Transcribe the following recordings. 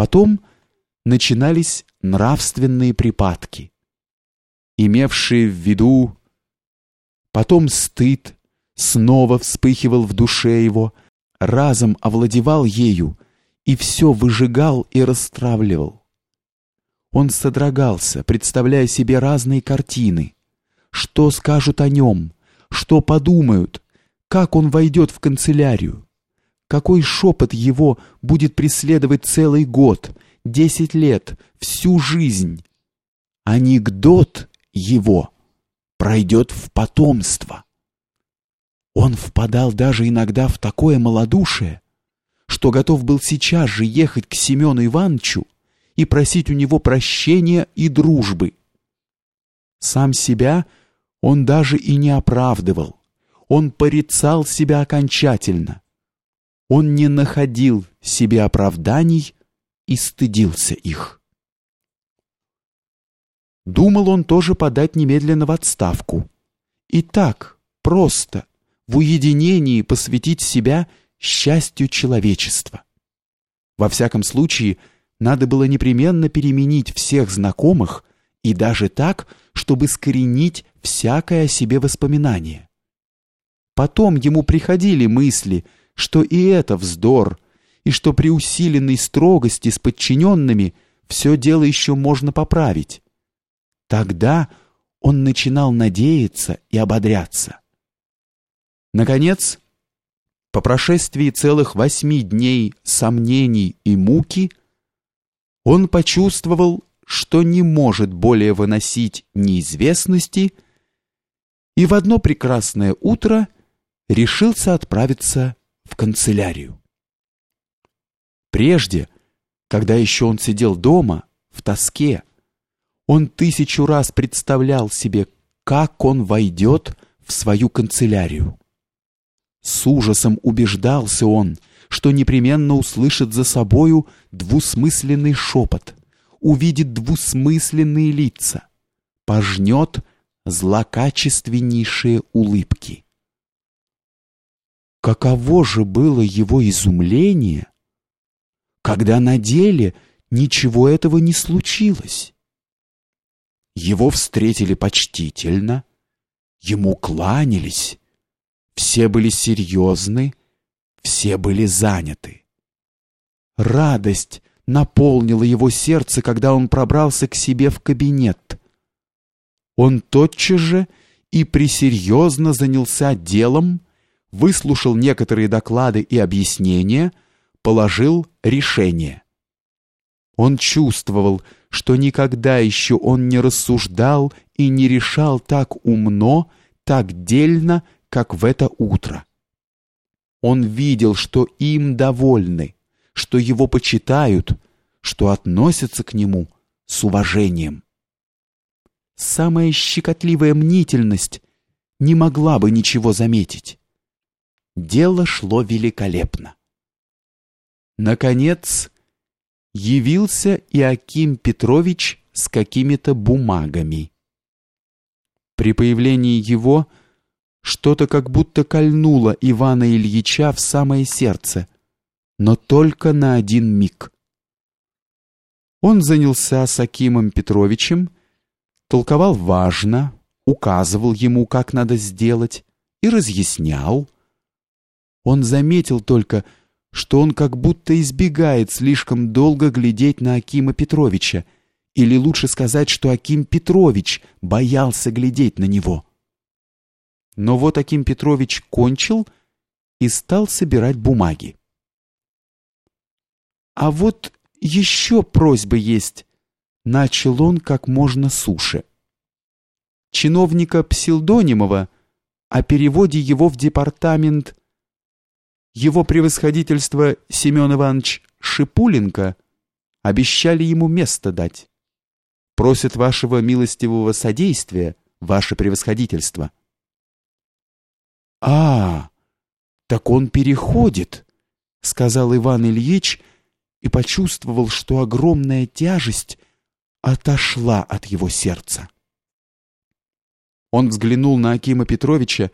Потом начинались нравственные припадки, имевшие в виду потом стыд снова вспыхивал в душе его, разом овладевал ею и все выжигал и расстравливал. Он содрогался, представляя себе разные картины. Что скажут о нем, что подумают, как он войдет в канцелярию, какой шепот его будет преследовать целый год, десять лет, всю жизнь. Анекдот его пройдет в потомство. Он впадал даже иногда в такое малодушие, что готов был сейчас же ехать к Семену Ивановичу и просить у него прощения и дружбы. Сам себя он даже и не оправдывал. Он порицал себя окончательно. Он не находил себе оправданий и стыдился их. Думал он тоже подать немедленно в отставку. И так, просто, в уединении посвятить себя счастью человечества. Во всяком случае, надо было непременно переменить всех знакомых и даже так, чтобы скоренить всякое о себе воспоминание. Потом ему приходили мысли, что и это вздор, и что при усиленной строгости с подчиненными все дело еще можно поправить. Тогда он начинал надеяться и ободряться. Наконец, по прошествии целых восьми дней сомнений и муки, он почувствовал, что не может более выносить неизвестности, и в одно прекрасное утро решился отправиться в канцелярию. Прежде, когда еще он сидел дома, в тоске, он тысячу раз представлял себе, как он войдет в свою канцелярию. С ужасом убеждался он, что непременно услышит за собою двусмысленный шепот, увидит двусмысленные лица, пожнет злокачественнейшие улыбки. Каково же было его изумление, когда на деле ничего этого не случилось. Его встретили почтительно, ему кланялись, все были серьезны, все были заняты. Радость наполнила его сердце, когда он пробрался к себе в кабинет. Он тотчас же и присерьезно занялся делом, выслушал некоторые доклады и объяснения, положил решение. Он чувствовал, что никогда еще он не рассуждал и не решал так умно, так дельно, как в это утро. Он видел, что им довольны, что его почитают, что относятся к нему с уважением. Самая щекотливая мнительность не могла бы ничего заметить. Дело шло великолепно. Наконец, явился Иаким Петрович с какими-то бумагами. При появлении его что-то как будто кольнуло Ивана Ильича в самое сердце, но только на один миг. Он занялся с Акимом Петровичем, толковал важно, указывал ему, как надо сделать, и разъяснял. Он заметил только, что он как будто избегает слишком долго глядеть на Акима Петровича, или лучше сказать, что Аким Петрович боялся глядеть на него. Но вот Аким Петрович кончил и стал собирать бумаги. «А вот еще просьба есть», — начал он как можно суше. «Чиновника Псилдонимова о переводе его в департамент его превосходительство Семен Иванович Шипуленко обещали ему место дать. Просят вашего милостивого содействия, ваше превосходительство». «А, так он переходит», — сказал Иван Ильич и почувствовал, что огромная тяжесть отошла от его сердца. Он взглянул на Акима Петровича,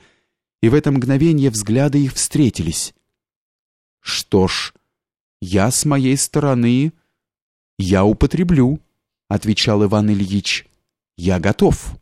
и в это мгновение взгляды их встретились. «Что ж, я с моей стороны Я употреблю, отвечал Иван Ильич. Я готов.